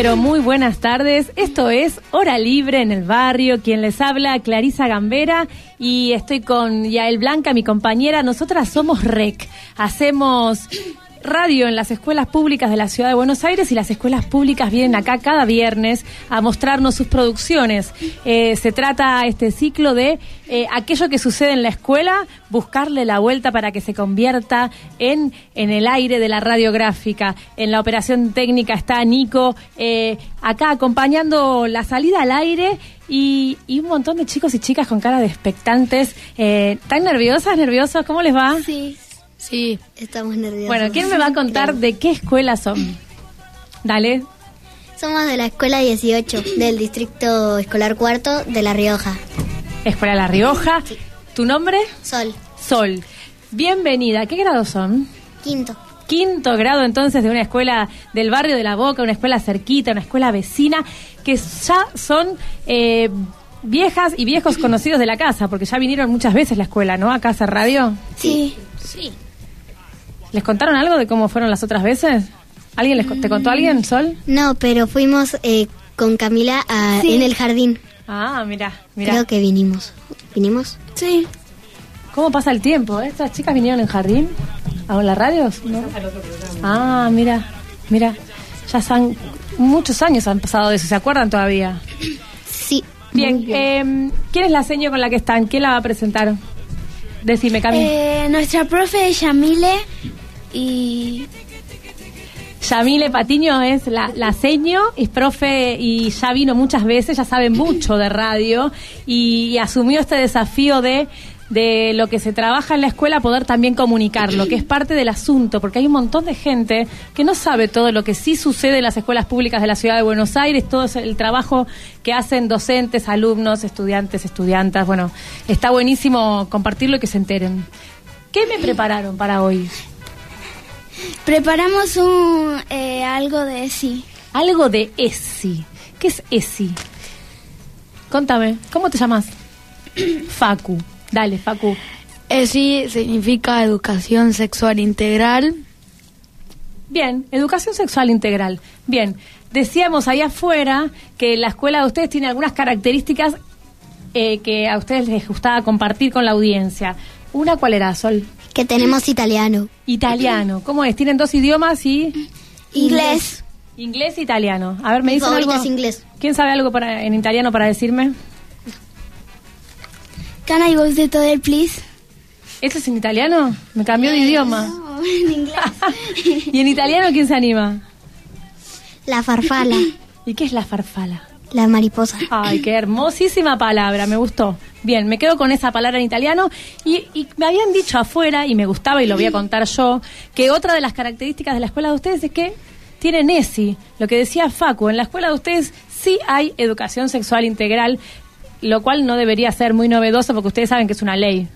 Pero muy buenas tardes. Esto es Hora Libre en el barrio. Quien les habla, Clarisa Gambera. Y estoy con Yael Blanca, mi compañera. Nosotras somos REC. Hacemos radio en las escuelas públicas de la ciudad de Buenos Aires y las escuelas públicas vienen acá cada viernes a mostrarnos sus producciones. Eh, se trata este ciclo de eh, aquello que sucede en la escuela, buscarle la vuelta para que se convierta en, en el aire de la radiográfica. En la operación técnica está Nico eh, acá acompañando la salida al aire. Y, y, un montón de chicos y chicas con cara de expectantes. ¿Están nerviosas, nerviosos? ¿Cómo les va? Sí. Sí, estamos nerviosos. Bueno, ¿quién me va a contar de qué escuela son? Dale. Somos de la escuela 18, del distrito escolar cuarto de La Rioja. Escuela La Rioja. ¿Tu nombre? Sol. Sol. Bienvenida. ¿Qué grado son? Quinto. Quinto grado entonces de una escuela del barrio de La Boca, una escuela cerquita, una escuela vecina, que ya son eh, viejas y viejos conocidos de la casa, porque ya vinieron muchas veces la escuela, ¿no? A Casa Radio. Sí. Sí. ¿Les contaron algo de cómo fueron las otras veces? ¿Alguien les, te contó alguien, Sol? No, pero fuimos eh, con Camila a, en el jardín. Ah, mira, mira. Creo que vinimos. ¿Vinimos? Sí. ¿Cómo pasa el tiempo? eh? ¿Estas chicas vinieron en jardín? ¿A la radio? ¿No? Ah, mira, mira. Ya son muchos años han pasado de eso. ¿Se acuerdan todavía? Sí. Bien, Eh, ¿quién es la seño con la que están? ¿Quién la va a presentar? Decime, Cami. Eh, nuestra profe es Yamile y... Yamile Patiño es la, la seño, es profe y ya vino muchas veces, ya sabe mucho de radio y, asumió este desafío de de lo que se trabaja en la escuela poder también comunicarlo, que es parte del asunto, porque hay un montón de gente que no sabe todo lo que sí sucede en las escuelas públicas de la ciudad de Buenos Aires, todo el trabajo que hacen docentes, alumnos, estudiantes, estudiantas. Bueno, está buenísimo compartirlo y que se enteren. ¿Qué me prepararon para hoy? Preparamos un eh, algo de ESI. Algo de ESI. ¿Qué es ESI? Contame, ¿cómo te llamas? Facu. Dale, Facu. ESI significa educación sexual integral. Bien, educación sexual integral. Bien, decíamos ahí afuera que la escuela de ustedes tiene algunas características eh, que a ustedes les gustaba compartir con la audiencia. ¿Una cuál era, Sol? Que tenemos italiano. Italiano. ¿Cómo es? ¿Tienen dos idiomas y...? Inglés. Inglés e italiano. A ver, me dicen favorito algo. es inglés. ¿Quién sabe algo para, en italiano para decirme? Can I go to toilet, please? ¿Eso es en italiano? Me cambió de idioma. No, en inglés. ¿Y en italiano quién se anima? La farfala. ¿Y qué es la farfala? La mariposa. Ay, qué hermosísima palabra, me gustó. Bien, me quedo con esa palabra en italiano y, y me habían dicho afuera, y me gustaba y lo voy a contar yo, que otra de las características de la escuela de ustedes es que tienen ESI. Lo que decía Facu, en la escuela de ustedes sí hay educación sexual integral, lo cual no debería ser muy novedoso porque ustedes saben que es una ley.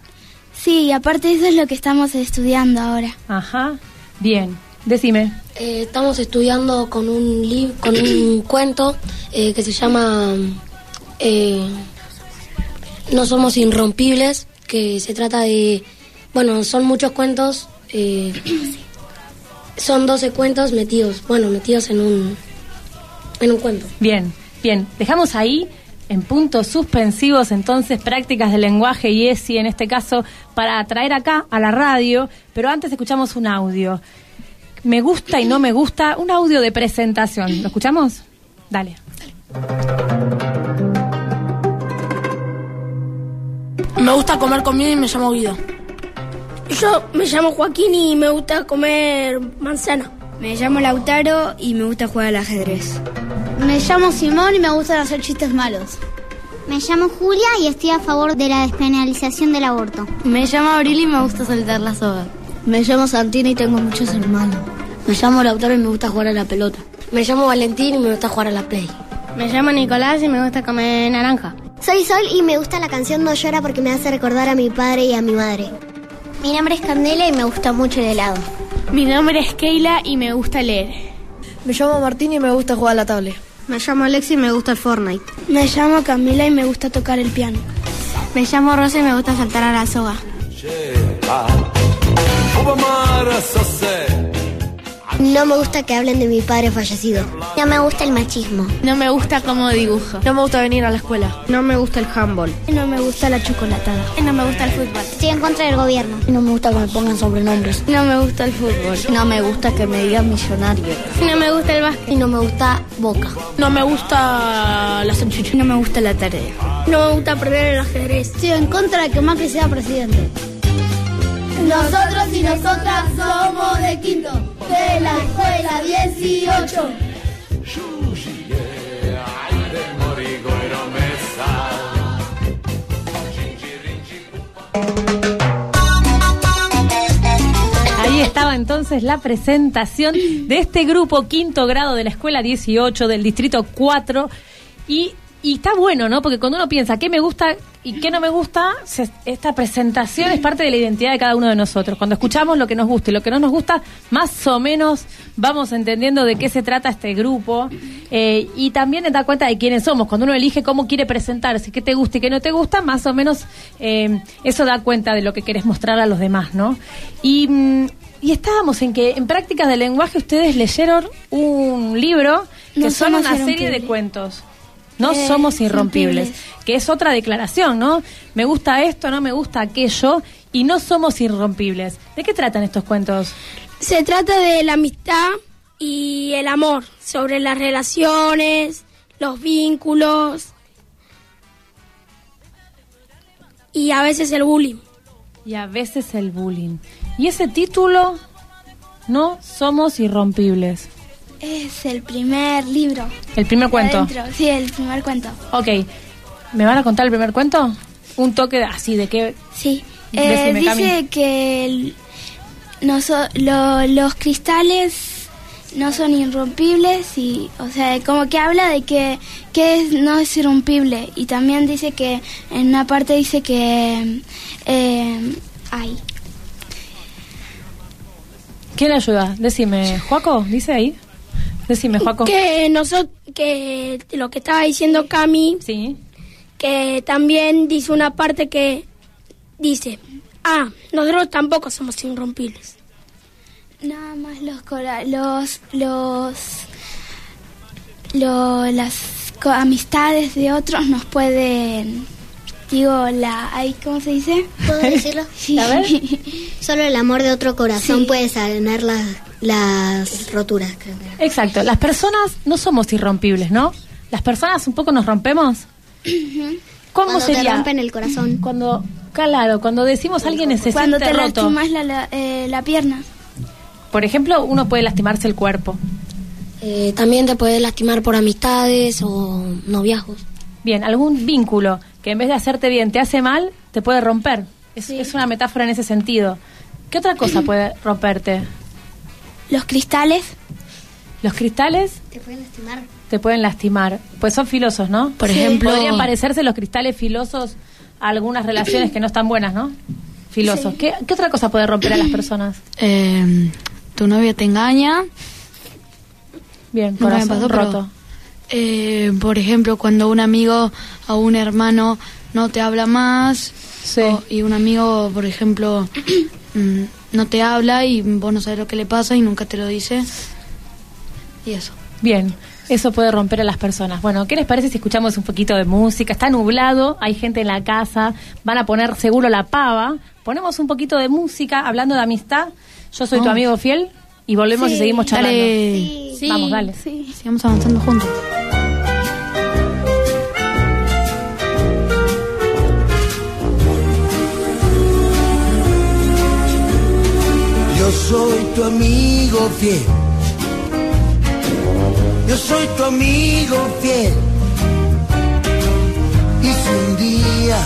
Sí, y aparte eso es lo que estamos estudiando ahora. Ajá, bien, decime. Eh, estamos estudiando con un libro, con un cuento eh, que se llama eh, No somos irrompibles, que se trata de, bueno, son muchos cuentos, eh, son 12 cuentos metidos, bueno, metidos en un, en un cuento. Bien, bien, dejamos ahí en puntos suspensivos entonces prácticas de lenguaje y ESI en este caso para traer acá a la radio, pero antes escuchamos un audio. Me gusta y no me gusta, un audio de presentación. ¿Lo escuchamos? Dale. Me gusta comer comida y me llamo Guido. Yo me llamo Joaquín y me gusta comer manzana. Me llamo Lautaro y me gusta jugar al ajedrez. Me llamo Simón y me gustan hacer chistes malos. Me llamo Julia y estoy a favor de la despenalización del aborto. Me llamo Abril y me gusta saltar la soga. Me llamo Santina y tengo muchos hermanos. Me llamo Lautaro y me gusta jugar a la pelota. Me llamo Valentín y me gusta jugar a la Play. Me llamo Nicolás y me gusta comer naranja. Soy Sol y me gusta la canción No llora porque me hace recordar a mi padre y a mi madre. Mi nombre es Candela y me gusta mucho el helado. Mi nombre es Keila y me gusta leer. Me llamo Martín y me gusta jugar a la tablet. Me llamo Alexi y me gusta el Fortnite. Me llamo Camila y me gusta tocar el piano. Me llamo Rosa y me gusta saltar a la soga. No me gusta que hablen de mi padre fallecido. No me gusta el machismo. No me gusta cómo dibujo. No me gusta venir a la escuela. No me gusta el handball. No me gusta la chocolatada. No me gusta el fútbol. Estoy en contra del gobierno. No me gusta que me pongan sobrenombres. No me gusta el fútbol. No me gusta que me digan millonario. No me gusta el básquet. Y no me gusta Boca. No me gusta la salchicha. No me gusta la tarea. No me gusta perder el ajedrez. Estoy en contra de que Macri sea presidente. Nosotros y nosotras somos de quinto, de la escuela 18. Ahí estaba entonces la presentación de este grupo quinto grado de la escuela 18 del distrito 4 y, y está bueno, ¿no? Porque cuando uno piensa qué me gusta y qué no me gusta, se- esta presentación es parte de la identidad de cada uno de nosotros. Cuando escuchamos lo que nos gusta y lo que no nos gusta, más o menos vamos entendiendo de qué se trata este grupo eh, y también te da cuenta de quiénes somos. Cuando uno elige cómo quiere presentarse, qué te gusta y qué no te gusta, más o menos eh, eso da cuenta de lo que querés mostrar a los demás, ¿no? Y, mm, y estábamos en que en prácticas de lenguaje ustedes leyeron un libro que No son una serie de cuentos. No Eh, somos irrompibles, irrompibles. que es otra declaración, ¿no? Me gusta esto, no me gusta aquello, y no somos irrompibles. ¿De qué tratan estos cuentos? Se trata de la amistad y el amor, sobre las relaciones, los vínculos y a veces el bullying. Y a veces el bullying. Y ese título, no somos irrompibles. Es el primer libro. El primer cuento. Adentro, Sí, el primer cuento. Ok, ¿me van a contar el primer cuento? Un toque así de que... Sí. Eh, dice Cami. que el- no so- lo- los cristales no son irrompibles y, o sea, como que habla de que, que es- no es irrompible y también dice que en una parte dice que eh, ay, ¿Quién ayuda? Decime, ¿Juaco? ¿Dice ahí? Decime. Que nosotros, que lo que estaba diciendo Cami, Sí. que también dice una parte que dice, ah, nosotros tampoco somos irrompibles. Nada más los cora- los los lo- las co- amistades de otros nos pueden digo la ay cómo se dice ¿Puedo decirlo? Sí. A ver. Solo el amor de otro corazón Sí. puede sanar las, las roturas. creo que era. Exacto, las personas no somos irrompibles, ¿no? Las personas un poco nos rompemos. ¿Cómo Cuando te sería? rompen el corazón. Cuando, claro, cuando decimos alguien necesita cuando te roto. lastimas la, la, eh, la pierna Por ejemplo, uno puede lastimarse el cuerpo. Eh, también te puedes lastimar por amistades o noviazgos. Bien, algún vínculo que en vez de hacerte bien te hace mal, te puede romper. Es, es una metáfora en ese sentido. ¿Qué otra cosa puede romperte? Los cristales Los cristales Te pueden lastimar. te pueden lastimar. Pues son filosos, ¿no? Por ejemplo- Podrían parecerse los cristales filosos a algunas relaciones que no están buenas, ¿no? Filosos. ¿Qué, qué otra cosa puede romper a las personas? Eh, tu novia te engaña. Bien, Nunca me corazón pasó, pero- roto. Eh, por ejemplo, cuando un amigo o un hermano no te habla más. Sí. o- y un amigo, por ejemplo, mm, no te habla y vos no sabes lo que le pasa y nunca te lo dice. Y eso. Bien, eso puede romper a las personas. Bueno, ¿qué les parece si escuchamos un poquito de música? Está nublado, hay gente en la casa, van a poner seguro la pava. Ponemos un poquito de música hablando de amistad. Yo soy tu amigo fiel y volvemos y seguimos charlando. Dale. Vamos, dale. Sigamos avanzando juntos. Yo soy tu amigo fiel. Yo soy tu amigo fiel. Y si un día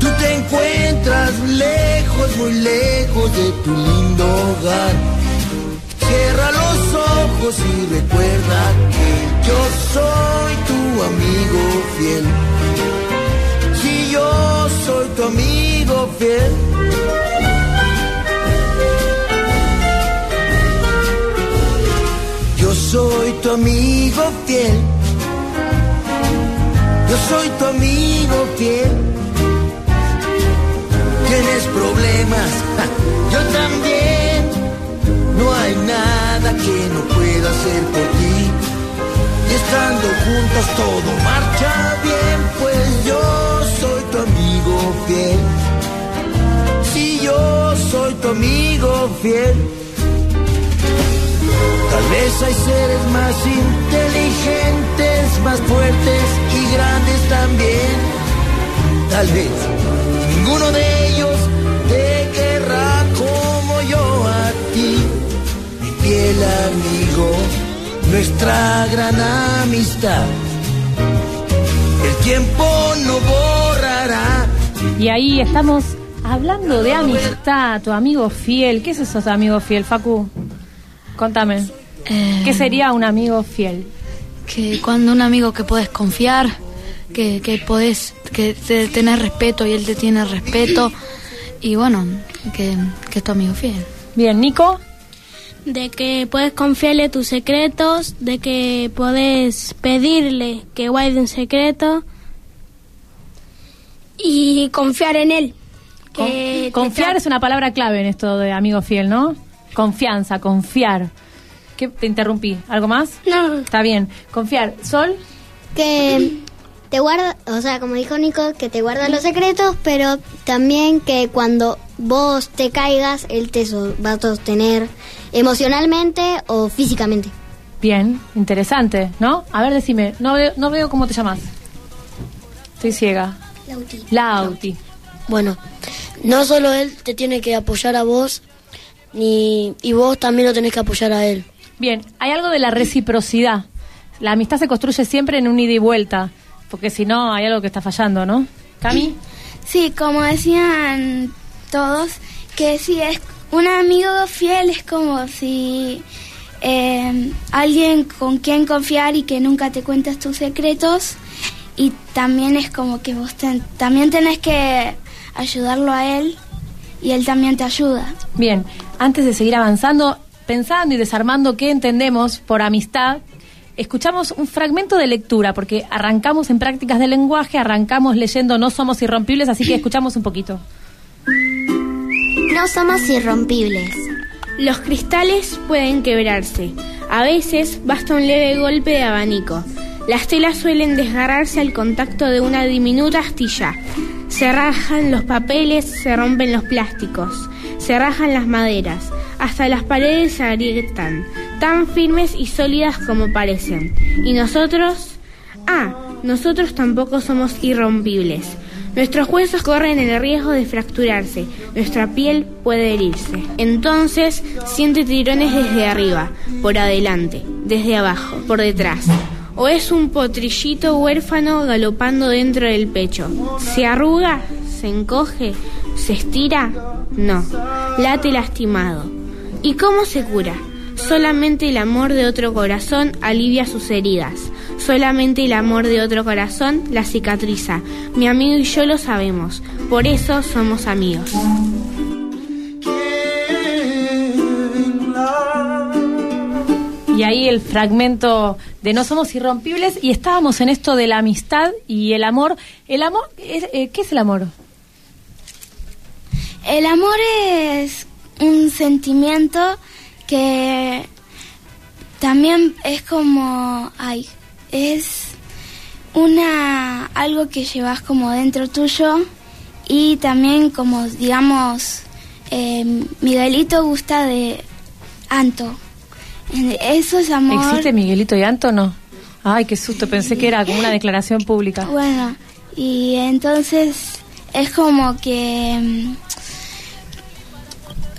tú te encuentras lejos, muy lejos de tu lindo hogar, Cierra los ojos y recuerda que yo soy tu amigo fiel. Si yo soy tu amigo fiel. Tu amigo fiel. Yo soy tu amigo fiel. Tienes problemas, yo también. No hay nada que no pueda hacer por ti. Y estando juntos todo marcha bien, pues yo soy tu amigo fiel. Si yo soy tu amigo fiel. Tal vez hay seres más inteligentes, más fuertes y grandes también. Tal vez ninguno de ellos te querrá como yo a ti, mi fiel amigo, nuestra gran amistad. El tiempo no borrará. Y ahí estamos hablando de amistad, tu amigo fiel. ¿Qué es eso, amigo fiel, Facu? Contame. ¿Qué sería un amigo fiel? Que cuando un amigo que podés confiar, que, que podés, que te tenés respeto y él te tiene respeto, y bueno, que, que es tu amigo fiel. Bien, Nico. De que puedes confiarle tus secretos, de que puedes pedirle que guarde un secreto y confiar en él. Que Con- confiar es una palabra clave en esto de amigo fiel, ¿no? Confianza, confiar. ¿Qué? Te interrumpí. ¿Algo más? No. Está bien. Confiar. ¿Sol? Que te guarda, o sea, como dijo Nico, que te guarda los secretos, pero también que cuando vos te caigas, él te so- va a sostener emocionalmente o físicamente. Bien, interesante, ¿no? A ver, decime. No veo, no veo cómo te llamas. Estoy ciega. Lauti. Bueno, no solo él te tiene que apoyar a vos, ni y vos también lo tenés que apoyar a él. Bien, hay algo de la reciprocidad. La amistad se construye siempre en un ida y vuelta, porque si no hay algo que está fallando, ¿no? Cami. Sí, como decían todos, que si es un amigo fiel es como si eh, alguien con quien confiar y que nunca te cuentas tus secretos y también es como que vos ten- también tenés que ayudarlo a él y él también te ayuda. Bien, antes de seguir avanzando, pensando y desarmando qué entendemos por amistad, escuchamos un fragmento de lectura, porque arrancamos en prácticas de lenguaje, arrancamos leyendo No somos irrompibles, así que escuchamos un poquito. No somos irrompibles. Los cristales pueden quebrarse. A veces basta un leve golpe de abanico. Las telas suelen desgarrarse al contacto de una diminuta astilla. Se rajan los papeles, se rompen los plásticos, se rajan las maderas, hasta las paredes se agrietan, tan firmes y sólidas como parecen. Y nosotros, ah, nosotros tampoco somos irrompibles. Nuestros huesos corren el riesgo de fracturarse, nuestra piel puede herirse. Entonces siente tirones desde arriba, por adelante, desde abajo, por detrás. O es un potrillito huérfano galopando dentro del pecho. ¿Se arruga? ¿Se encoge? ¿Se estira? No, late lastimado. ¿Y cómo se cura? Solamente el amor de otro corazón alivia sus heridas. Solamente el amor de otro corazón la cicatriza. Mi amigo y yo lo sabemos. Por eso somos amigos. Y ahí el fragmento de No somos irrompibles y estábamos en esto de la amistad y el amor. El amor, es- eh, ¿qué es el amor? El amor es un sentimiento que también es como, ay, es una algo que llevas como dentro tuyo y también como digamos eh, Miguelito gusta de Anto. Eso es amor. ¿Existe Miguelito y Anto no? Ay, qué susto, pensé que era como una declaración pública. Bueno, y entonces es como que mm,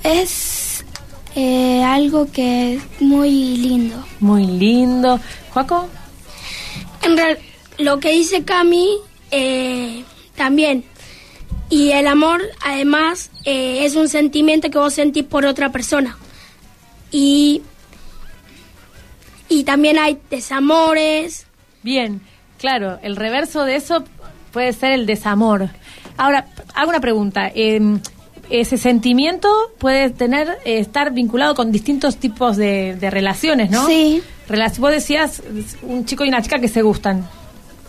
es eh, algo que es muy lindo. Muy lindo. ¿Juaco? En real, lo que dice Cami eh, también. Y el amor, además, eh, es un sentimiento que vos sentís por otra persona. Y Y también hay desamores. Bien, claro, el reverso de eso puede ser el desamor. Ahora, hago una pregunta. Eh, ese sentimiento puede tener eh, estar vinculado con distintos tipos de, de relaciones, ¿no? Sí. Relac- vos decías un chico y una chica que se gustan.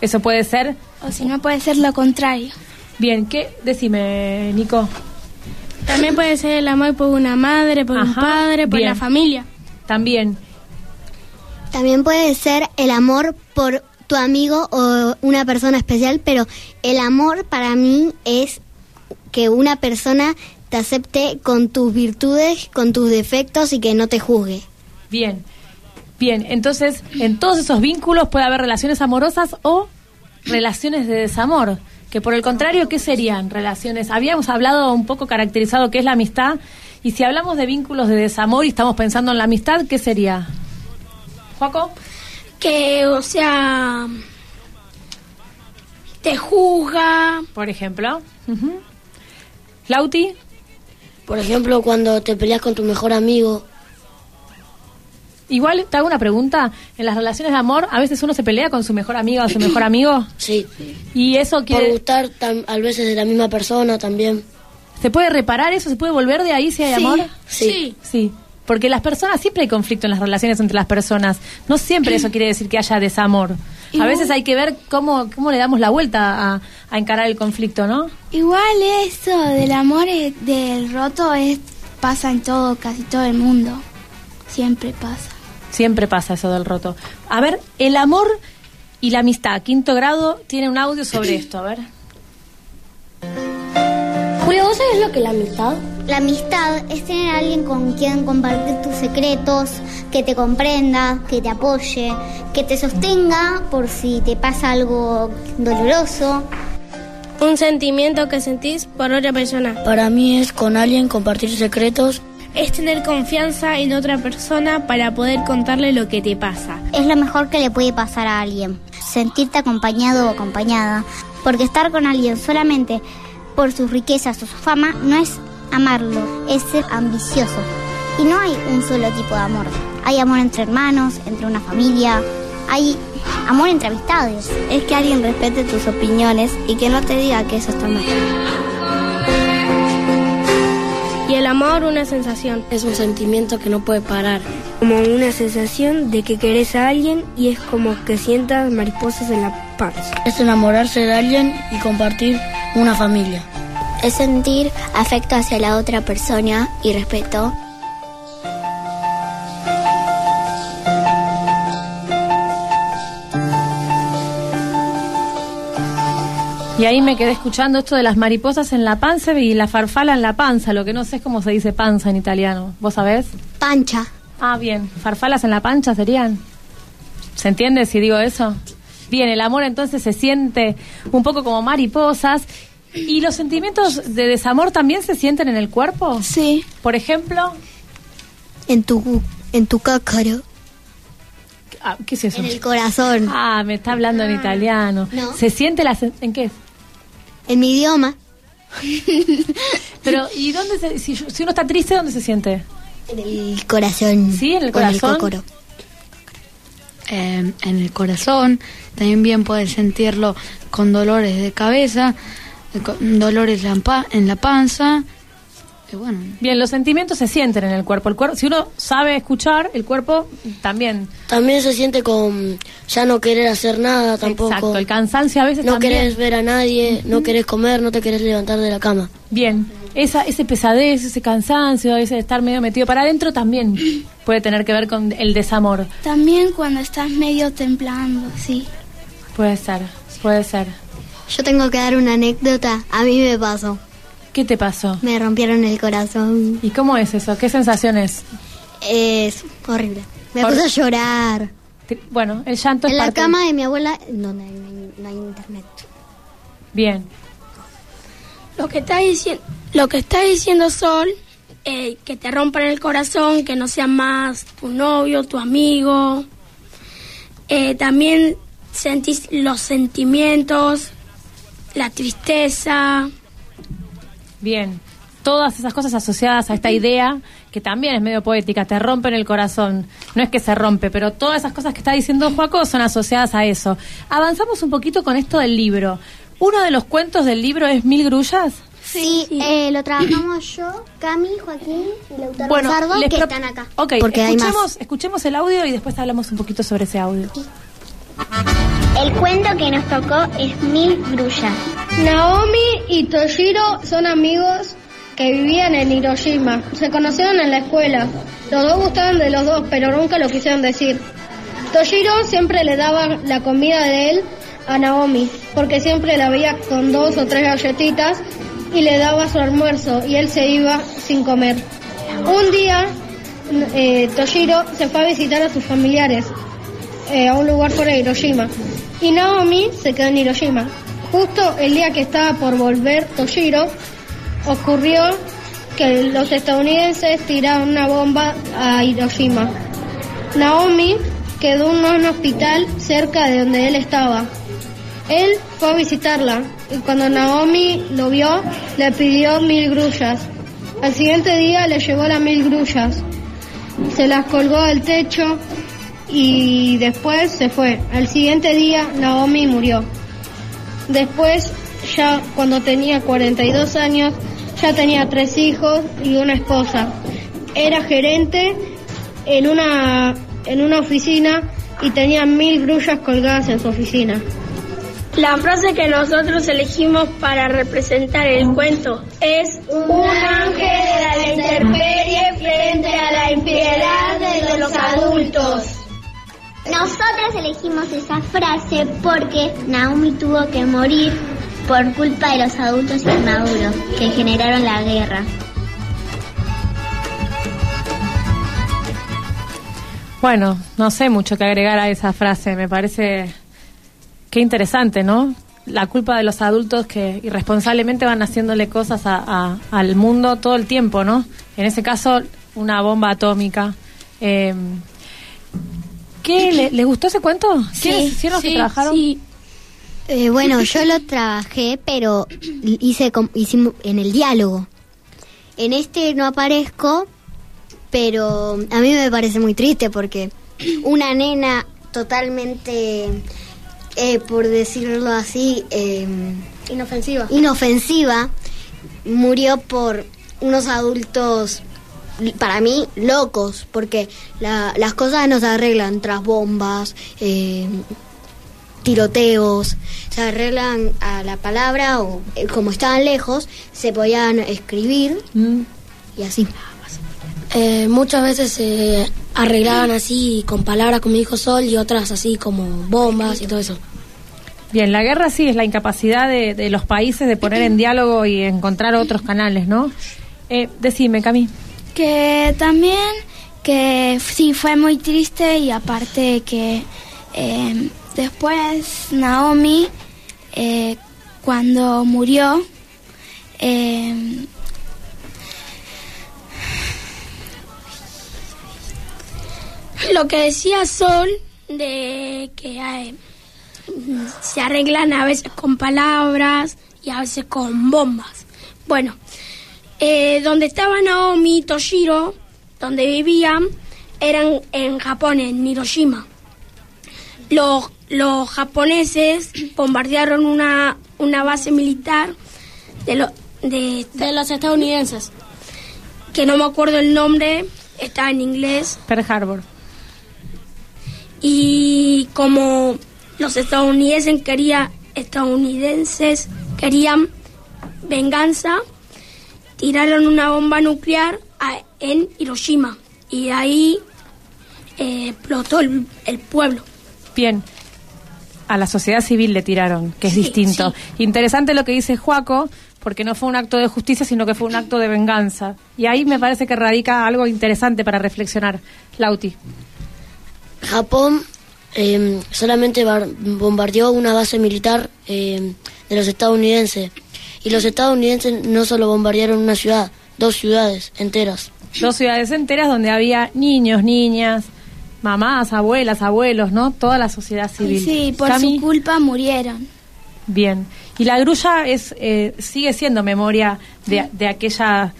Eso puede ser. O si no, puede ser lo contrario. Bien, ¿qué? Decime, Nico. También puede ser el amor por una madre, por un padre, por bien. la familia. También. También puede ser el amor por tu amigo o una persona especial, pero el amor para mí es que una persona te acepte con tus virtudes, con tus defectos y que no te juzgue. Bien. Bien, entonces, en todos esos vínculos puede haber relaciones amorosas o relaciones de desamor. Que por el contrario, ¿qué serían relaciones? Habíamos hablado un poco caracterizado qué es la amistad. Y si hablamos de vínculos de desamor y estamos pensando en la amistad, ¿qué sería? ¿Juaco? Que, o sea, te juzga. Por ejemplo. Lauti. Por ejemplo, cuando te peleas con tu mejor amigo. Igual te hago una pregunta. En las relaciones de amor, a veces uno se pelea con su mejor amiga o su mejor amigo. Sí. Y eso Por quiere. gustar tam- a veces de la misma persona también. ¿Se puede reparar eso? ¿Se puede volver de ahí si hay Sí, amor? sí. Sí. Porque las personas, siempre hay conflicto en las relaciones entre las personas. No siempre eso quiere decir que haya desamor. A veces hay que ver cómo, cómo le damos la vuelta a, a encarar el conflicto, ¿no? Igual eso del amor del roto es pasa en todo, casi todo el mundo. Siempre pasa. Siempre pasa eso del roto. A ver, el amor y la amistad, quinto grado, tiene un audio sobre esto, a ver. Julio, ¿vos sabés lo que es la amistad? La amistad es tener a alguien con quien compartir tus secretos, que te comprenda, que te apoye, que te sostenga por si te pasa algo doloroso. Un sentimiento que sentís por otra persona. Para mí es con alguien compartir secretos. Es tener confianza en otra persona para poder contarle lo que te pasa. Es lo mejor que le puede pasar a alguien. Sentirte acompañado o acompañada. Porque estar con alguien solamente por sus riquezas o su fama no es amarlo, es ser ambicioso. Y no hay un solo tipo de amor. Hay amor entre hermanos, entre una familia, hay amor entre amistades. Es que alguien respete tus opiniones y que no te diga que eso está mal. Y el amor, una sensación. Es un sentimiento que no puede parar. Como una sensación de que querés a alguien y es como que sientas mariposas en la panza. Es enamorarse de alguien y compartir una familia. Es sentir afecto hacia la otra persona y respeto. Y ahí me quedé escuchando esto de las mariposas en la panza y la farfala en la panza. Lo que no sé es cómo se dice panza en italiano. ¿Vos sabés? Pancha. Ah, bien. ¿Farfalas en la pancha serían? ¿Se entiende si digo eso? Bien, el amor entonces se siente un poco como mariposas. ¿Y los sentimientos de desamor también se sienten en el cuerpo? Sí. Por ejemplo, En tu, en tu cácaro. ah, ¿qué es eso? En el corazón. Ah, me está hablando en italiano. No. ¿Se siente la... ¿En qué? En mi idioma. Pero, ¿y dónde se, si, si uno está triste, dónde se siente? En el corazón. Sí, en el Con corazón. Eh, en el corazón, también bien puedes sentirlo con dolores de cabeza, eh, con dolores en la panza. Y bueno, Bien, los sentimientos se sienten en el cuerpo. El cuerpo, si uno sabe escuchar, el cuerpo también. También se siente con ya no querer hacer nada tampoco. Exacto, el cansancio a veces no también. querés ver a nadie, no querés comer, no te querés levantar de la cama. Bien, esa, ese pesadez, ese cansancio, ese estar medio metido para adentro también puede tener que ver con el desamor. También cuando estás medio temblando, sí. Puede ser, puede ser. Yo tengo que dar una anécdota. A mí me pasó. ¿Qué te pasó? Me rompieron el corazón. ¿Y cómo es eso? ¿Qué sensación es? Es horrible. Me puse a llorar. Bueno, el llanto es En la parte- cama de mi abuela, no, no hay- no hay internet. Bien, Lo que está diciendo, lo que está diciendo Sol, eh, que te rompan el corazón, que no sea más tu novio, tu amigo. Eh, también sentís los sentimientos, la tristeza. bien. Todas esas cosas asociadas a esta idea que también es medio poética, te rompen el corazón. No es que se rompe, pero todas esas cosas que está diciendo Juaco son asociadas a eso. Avanzamos un poquito con esto del libro. Uno de los cuentos del libro es Mil Grullas. Sí, eh, lo trabajamos yo, Cami, Joaquín y Lautaro Bueno, Sardo, que pro- están acá. Ok, porque hay más. escuchemos, escuchemos el audio y después hablamos un poquito sobre ese audio. El cuento que nos tocó es Mil Grullas. Naomi y Toshiro son amigos que vivían en Hiroshima. Se conocieron en la escuela. Los dos gustaban de los dos, pero nunca lo quisieron decir. Toshiro siempre le daba la comida de él a Naomi, porque siempre la veía con dos o tres galletitas y le daba su almuerzo y él se iba sin comer. Un día, eh, Toshiro se fue a visitar a sus familiares eh, a un lugar fuera de Hiroshima. Y Naomi se quedó en Hiroshima. Justo el día que estaba por volver Toshiro, ocurrió que los estadounidenses tiraron una bomba a Hiroshima. Naomi quedó en un hospital cerca de donde él estaba. Él fue a visitarla cuando Naomi lo vio, le pidió mil grullas. Al siguiente día le llevó las mil grullas. Se las colgó del techo y después se fue. Al siguiente día Naomi murió. Después, ya cuando tenía 42 años, ya tenía tres hijos y una esposa. Era gerente en una, en una oficina y tenía mil grullas colgadas en su oficina. La frase que nosotros elegimos para representar el cuento es Un ángel de la intemperie frente a la impiedad de los adultos. Nosotros elegimos esa frase porque Naomi tuvo que morir por culpa de los adultos inmaduros que generaron la guerra. Bueno, no sé mucho que agregar a esa frase, me parece que interesante, ¿no? La culpa de los adultos que irresponsablemente van haciéndole cosas a- a- al mundo todo el tiempo, ¿no? En ese caso, una bomba atómica. Eh, ¿Qué? ¿Le, le gustó ese cuento? ¿Quiénes los que trabajaron? Eh, bueno, yo lo trabajé, pero hice hicimos en el diálogo. En este no aparezco, pero a mí me parece muy triste porque una nena totalmente, eh, por decirlo así, eh, Inofensiva. inofensiva murió por unos adultos para mí locos porque la- las cosas no se arreglan tras bombas eh, tiroteos se arreglan a la palabra o eh, como estaban lejos se podían escribir y así Eh, muchas veces se arreglaban así con palabras como dijo Sol y otras así como bombas y todo eso. Bien, la guerra sí es la incapacidad de, de los países de poner en diálogo y encontrar otros canales, ¿no? Eh, decime, Cami. que también que sí fue muy triste y aparte que eh, después Naomi eh, cuando murió Lo que decía Sol de que eh, se arreglan a veces con palabras y a veces con bombas. Bueno, eh, donde estaba Naomi y Toshiro, donde vivían, eran en Japón, en Hiroshima. Los, los japoneses bombardearon una, una base militar de, lo- de, de los estadounidenses, que no me acuerdo el nombre, está en inglés. Pearl Harbor. Y como los estadounidenses quería, estadounidenses querían venganza, tiraron una bomba nuclear a- en Hiroshima y ahí eh, explotó el, el pueblo. Bien. A la sociedad civil le tiraron, que es distinto. Interesante lo que dice Juaco, porque no fue un acto de justicia, sino que fue un acto de venganza. Y ahí me parece que radica algo interesante para reflexionar. Lauti. Japón eh, solamente bar- bombardeó una base militar eh, de los estadounidenses. Y los estadounidenses no solo bombardearon una ciudad, dos ciudades enteras. Dos ciudades enteras donde había niños, niñas, mamás, abuelas, abuelos, ¿no? Toda la sociedad civil. sí por Cami. su culpa murieron Bien. Y la grulla es eh, sigue siendo memoria de, de aquella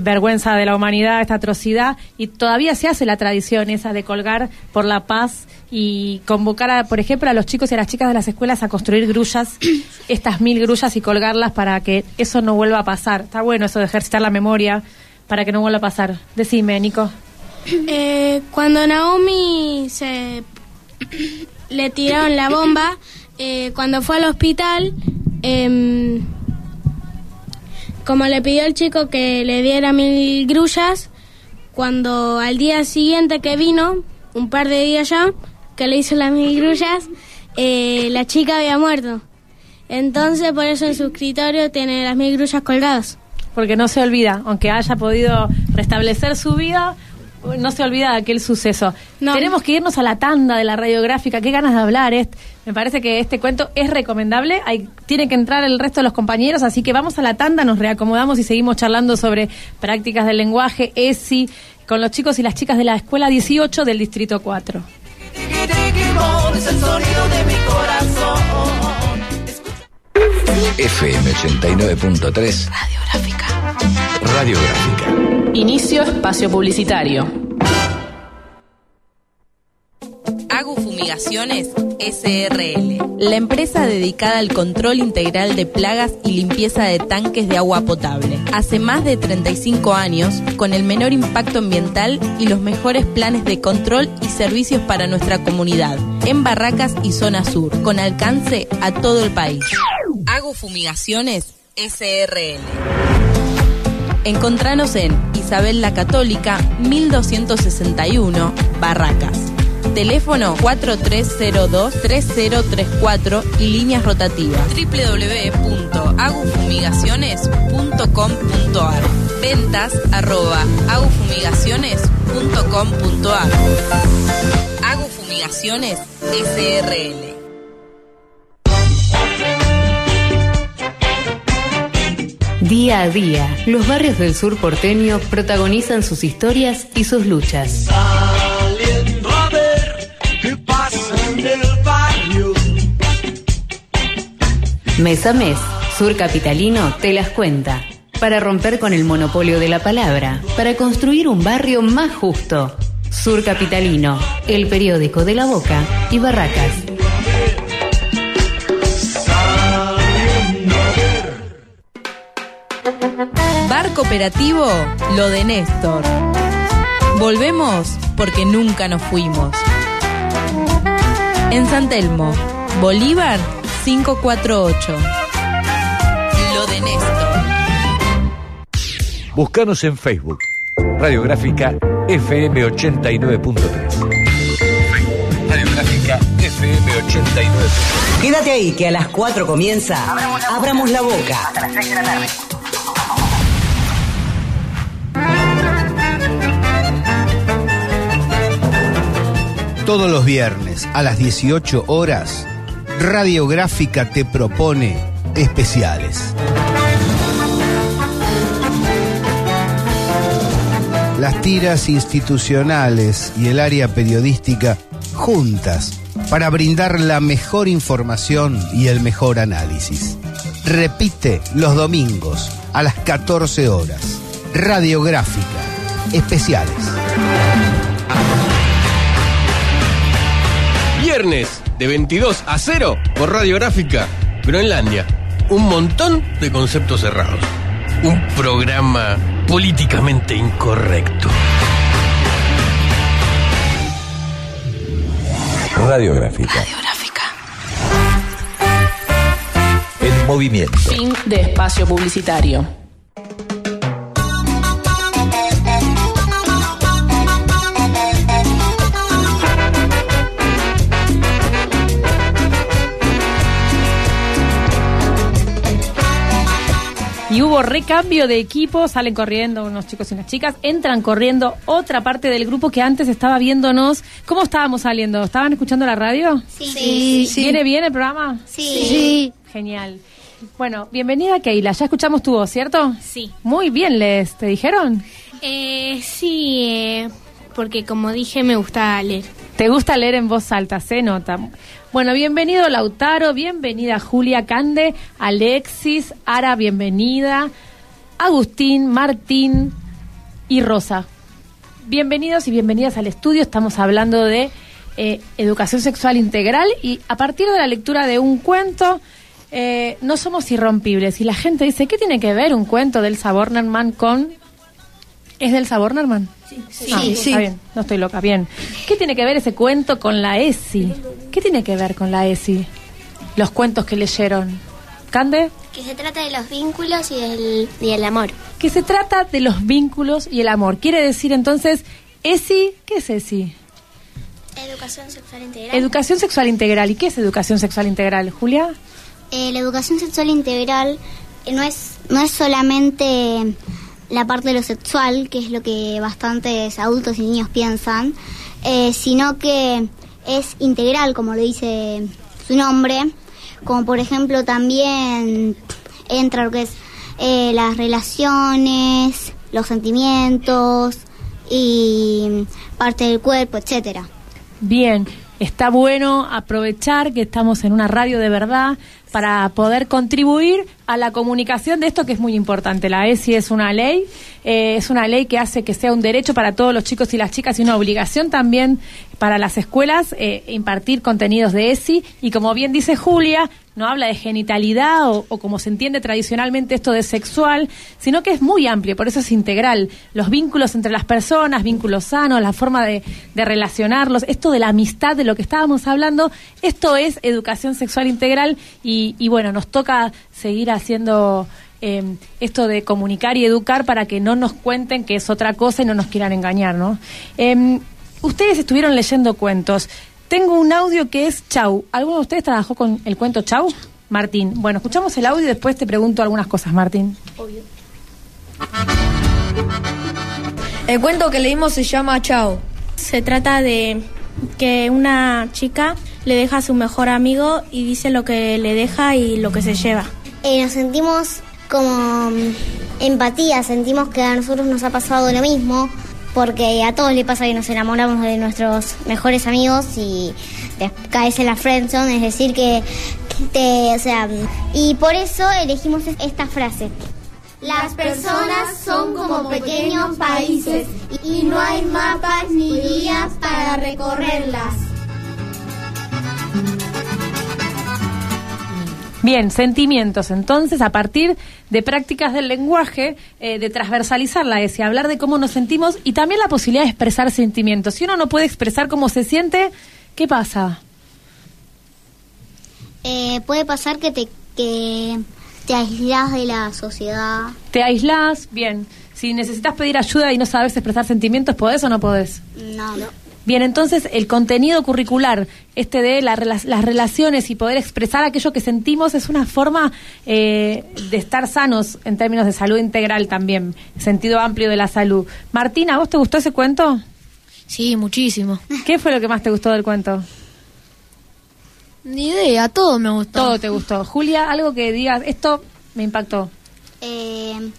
vergüenza de la humanidad, esta atrocidad, y todavía se hace la tradición esa de colgar por la paz y convocar, a, por ejemplo, a los chicos y a las chicas de las escuelas a construir grullas, estas mil grullas y colgarlas para que eso no vuelva a pasar. Está bueno eso de ejercitar la memoria para que no vuelva a pasar. Decime, Nico. Eh, cuando Naomi se le tiraron la bomba, eh, cuando fue al hospital, em, como le pidió el chico que le diera mil grullas, cuando al día siguiente que vino, un par de días ya, que le hizo las mil grullas, eh, la chica había muerto. Entonces, por eso en su escritorio tiene las mil grullas colgadas. Porque no se olvida, aunque haya podido restablecer su vida, no se olvida de aquel suceso. Tenemos que irnos a la tanda de la radiográfica. Qué ganas de hablar. eh. Me parece que este cuento es recomendable. Hay, tiene que entrar el resto de los compañeros, así que vamos a la tanda, nos reacomodamos y seguimos charlando sobre prácticas del lenguaje, ESI, con los chicos y las chicas de la Escuela 18 del Distrito 4. Es el sonido de mi corazón. FM 89.3 Radiográfica. Radiográfica. Inicio espacio publicitario. Agu Fumigaciones SRL, la empresa dedicada al control integral de plagas y limpieza de tanques de agua potable. Hace más de 35 años, con el menor impacto ambiental y los mejores planes de control y servicios para nuestra comunidad, en Barracas y Zona Sur, con alcance a todo el país. Agu Fumigaciones SRL. Encontranos en Isabel la Católica 1261 Barracas. Teléfono 4302-3034 y líneas rotativas. www.agufumigaciones.com.ar Ventas arroba agufumigaciones.com.ar Agufumigaciones SRL Día a día, los barrios del sur porteño protagonizan sus historias y sus luchas. Mes a mes, Sur Capitalino te las cuenta. Para romper con el monopolio de la palabra, para construir un barrio más justo. Sur Capitalino, el periódico de la Boca y Barracas. Bar Cooperativo Lo de Néstor. Volvemos porque nunca nos fuimos. En San Telmo, Bolívar 548. Lo de Néstor. Búscanos en Facebook. Radiográfica FM 89.3. Radiográfica FM 89.3. Quédate ahí que a las 4 comienza Abramos la boca. Hasta las 6 de la tarde. Todos los viernes a las 18 horas, Radiográfica te propone especiales. Las tiras institucionales y el área periodística juntas para brindar la mejor información y el mejor análisis. Repite los domingos a las 14 horas. Radiográfica. Especiales. Viernes de 22 a 0 por Radiográfica, Groenlandia. Un montón de conceptos cerrados. Un programa políticamente incorrecto. Radiográfica. Radiográfica. En movimiento. Fin de espacio publicitario. Y hubo recambio de equipo, salen corriendo unos chicos y unas chicas, entran corriendo otra parte del grupo que antes estaba viéndonos. ¿Cómo estábamos saliendo? ¿Estaban escuchando la radio? Sí. Sí. ¿Viene bien el programa? Sí. Sí. Genial. Bueno, bienvenida Keila, ya escuchamos tu voz, ¿cierto? Sí. Muy bien, ¿les te dijeron? Eh, sí, eh, porque como dije me gusta leer. ¿Te gusta leer en voz alta? Se nota. Bueno, bienvenido Lautaro, bienvenida Julia Cande, Alexis, Ara, bienvenida. Agustín, Martín y Rosa. Bienvenidos y bienvenidas al estudio. Estamos hablando de eh, educación sexual integral y a partir de la lectura de un cuento, eh, no somos irrompibles. Y la gente dice, ¿qué tiene que ver un cuento del Sabornerman con... ¿Es del Sabornerman? Sí, Ah, sí. Está bien, no estoy loca, bien. ¿Qué tiene que ver ese cuento con la ESI? ¿Qué tiene que ver con la ESI? Los cuentos que leyeron. ¿Cande? Que se trata de los vínculos y el, y el amor. Que se trata de los vínculos y el amor. Quiere decir entonces, ESI, ¿qué es ESI? Educación sexual integral. Educación sexual integral. ¿Y qué es educación sexual integral, Julia? Eh, la educación sexual integral eh, no es, no es solamente la parte de lo sexual, que es lo que bastantes adultos y niños piensan, eh, sino que es integral, como lo dice su nombre, como por ejemplo también entra lo que es eh, las relaciones, los sentimientos y parte del cuerpo, etcétera. Bien, está bueno aprovechar que estamos en una radio de verdad para poder contribuir a la comunicación de esto que es muy importante. La ESI es una ley, eh, es una ley que hace que sea un derecho para todos los chicos y las chicas y una obligación también para las escuelas eh, impartir contenidos de ESI y como bien dice Julia, no habla de genitalidad o, o como se entiende tradicionalmente esto de sexual, sino que es muy amplio, por eso es integral. Los vínculos entre las personas, vínculos sanos, la forma de, de relacionarlos, esto de la amistad, de lo que estábamos hablando, esto es educación sexual integral y, y bueno, nos toca seguir haciendo eh, esto de comunicar y educar para que no nos cuenten que es otra cosa y no nos quieran engañar, ¿no? Em, ustedes estuvieron leyendo cuentos. Tengo un audio que es Chau. ¿Alguno de ustedes trabajó con el cuento Chau? Martín. Bueno, escuchamos el audio y después te pregunto algunas cosas, Martín. El cuento que leímos se llama Chao. Se trata de que una chica le deja a su mejor amigo y dice lo que le deja y lo que se lleva. Eh, nos sentimos como mm, empatía, sentimos que a nosotros nos ha pasado lo mismo, porque a todos le pasa que nos enamoramos de nuestros mejores amigos y te caes en la friendzone, es decir que te, o sea, y por eso elegimos es- esta frase. Las personas son como pequeños países y no hay mapas ni guías para recorrerlas. Bien, sentimientos. Entonces, a partir de prácticas del lenguaje, eh, de transversalizar la ESI, hablar de cómo nos sentimos y también la posibilidad de expresar sentimientos. Si uno no puede expresar cómo se siente, ¿qué pasa? Eh, puede pasar que te, que te aislas de la sociedad. ¿Te aislás? Bien. Si necesitas pedir ayuda y no sabes expresar sentimientos, ¿podés o no podés? No, no. Bien, entonces el contenido curricular, este de la las relaciones y poder expresar aquello que sentimos es una forma eh, de estar sanos en términos de salud integral también, sentido amplio de la salud. Martina, ¿a vos te gustó ese cuento? Sí, muchísimo. ¿Qué fue lo que más te gustó del cuento? Ni idea, todo me gustó. Todo te gustó. Julia, algo que digas, esto me impactó. Eh,